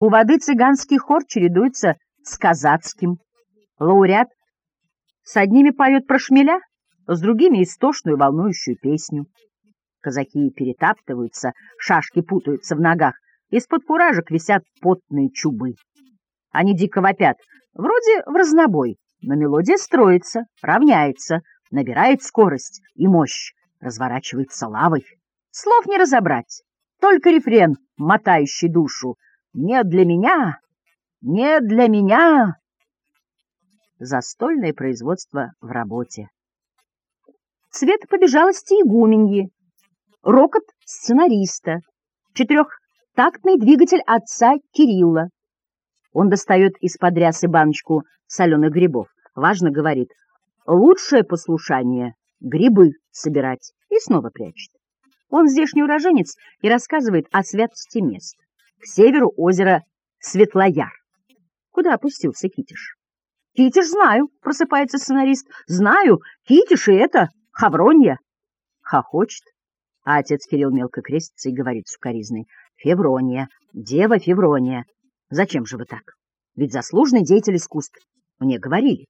У воды цыганский хор чередуется с казацким. Лауреат с одними поет про шмеля, с другими истошную волнующую песню. Казаки перетаптываются, шашки путаются в ногах, из-под куражек висят потные чубы. Они дико вопят, вроде в разнобой, но мелодия строится, равняется, набирает скорость и мощь, разворачивается лавой. Слов не разобрать, только рефрен, мотающий душу. «Не для меня! Не для меня!» Застольное производство в работе. Цвет побежалости игуменьи, рокот сценариста, четырехтактный двигатель отца Кирилла. Он достает из-под рясы баночку соленых грибов. Важно говорит, лучшее послушание — грибы собирать, и снова прячет. Он здешний уроженец и рассказывает о святости мест. К северу озеро Светлояр. Куда опустился Китиш? Китиш знаю, просыпается сценарист. Знаю, Китиш и это Хавронья. Хохочет. А отец Кирилл мелко крестится и говорит сукоризной. Феврония, дева Феврония. Зачем же вы так? Ведь заслуженный деятель искусств. Мне говорили.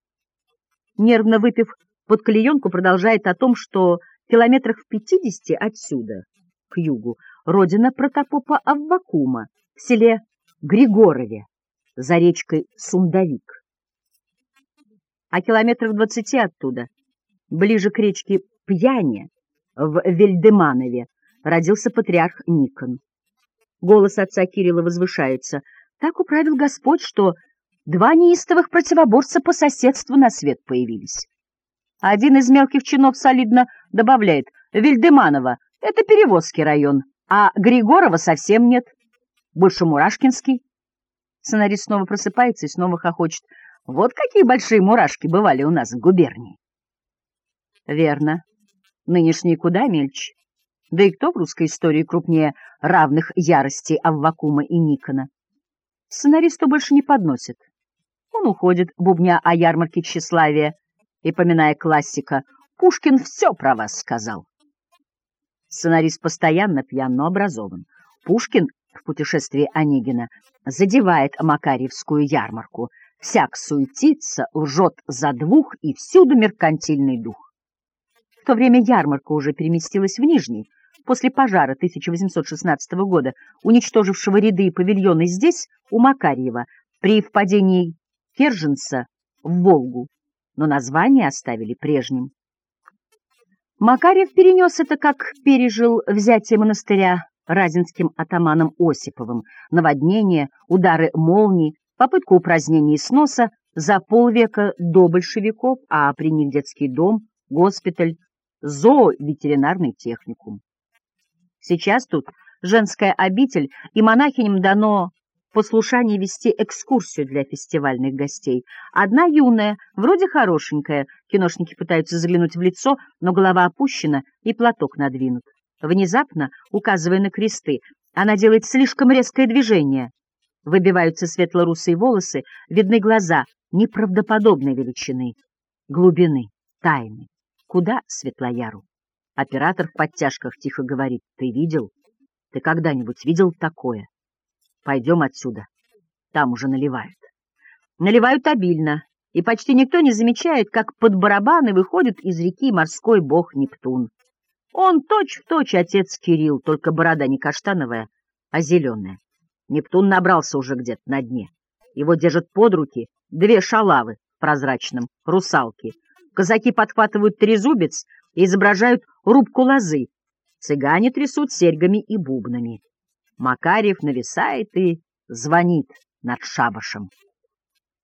Нервно выпив под клеенку, продолжает о том, что километрах в пятидесяти отсюда, к югу, родина протопопа Аввакума в селе Григорове за речкой Сундавик а километрах двадцати оттуда, ближе к речке Пьяне, в Вельдеманове, родился патриарх Никон. Голос отца Кирилла возвышается. Так управил Господь, что два неистовых противоборца по соседству на свет появились. Один из мелких чинов солидно добавляет «Вильдеманово — это Перевозский район, а Григорова совсем нет, больше Мурашкинский». Сценарист снова просыпается и снова хохочет. Вот какие большие мурашки бывали у нас в губернии. Верно. Нынешние куда мельче. Да и кто в русской истории крупнее равных ярости Аввакума и Никона? Сценаристу больше не подносит. Он уходит, бубня о ярмарке тщеславия, и, поминая классика, Пушкин все про вас сказал. Сценарист постоянно пьян, но образован. Пушкин в путешествии Онегина задевает Макарьевскую ярмарку — Всяк суетится, лжет за двух, и всюду меркантильный дух. В то время ярмарка уже переместилась в Нижний. После пожара 1816 года, уничтожившего ряды и павильоны здесь, у Макарьева, при впадении Керженца в Волгу, но название оставили прежним. Макарьев перенес это, как пережил взятие монастыря разинским атаманом Осиповым, наводнение, удары молний, попытку упразднения сноса за полвека до большевиков, а при них детский дом, госпиталь, зооветеринарный техникум. Сейчас тут женская обитель, и монахиням дано послушание вести экскурсию для фестивальных гостей. Одна юная, вроде хорошенькая, киношники пытаются заглянуть в лицо, но голова опущена и платок надвинут. Внезапно, указывая на кресты, она делает слишком резкое движение. Выбиваются светло-русые волосы, видны глаза неправдоподобной величины, глубины, тайны. Куда Светлояру? Оператор в подтяжках тихо говорит, ты видел? Ты когда-нибудь видел такое? Пойдем отсюда. Там уже наливают. Наливают обильно, и почти никто не замечает, как под барабаны выходит из реки морской бог Нептун. Он точь-в-точь точь отец Кирилл, только борода не каштановая, а зеленая. Нептун набрался уже где-то на дне. Его держат под руки две шалавы в прозрачном, русалки. Казаки подхватывают трезубец и изображают рубку лозы. Цыгане трясут серьгами и бубнами. Макарьев нависает и звонит над шабашем.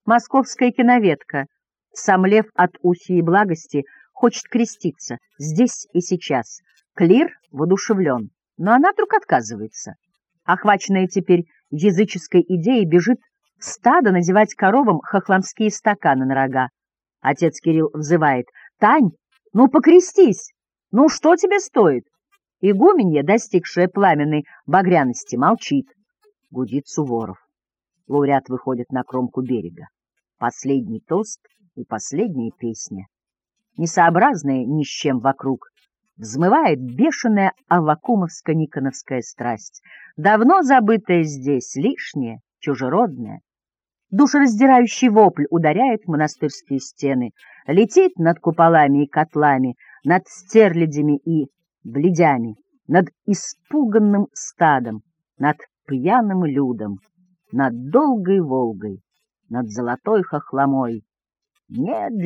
Московская киноветка, сомлев от усии благости, хочет креститься здесь и сейчас. Клир воодушевлен, но она вдруг отказывается. Охваченная теперь языческой идеей, бежит в стадо надевать коровам хохломские стаканы на рога. Отец Кирилл взывает. «Тань, ну покрестись! Ну что тебе стоит?» Игуменья, достигшая пламенной багряности, молчит. Гудит Суворов. Лауреат выходит на кромку берега. Последний тост и последняя песня. Несообразная ни с чем вокруг, взмывает бешеная авакумовско-никоновская страсть, давно забытая здесь, лишняя, чужеродное. Душераздирающий вопль ударяет монастырские стены, летит над куполами и котлами, над стерлядями и бледями, над испуганным стадом, над пьяным людом, над долгой Волгой, над золотой хохломой. Медленно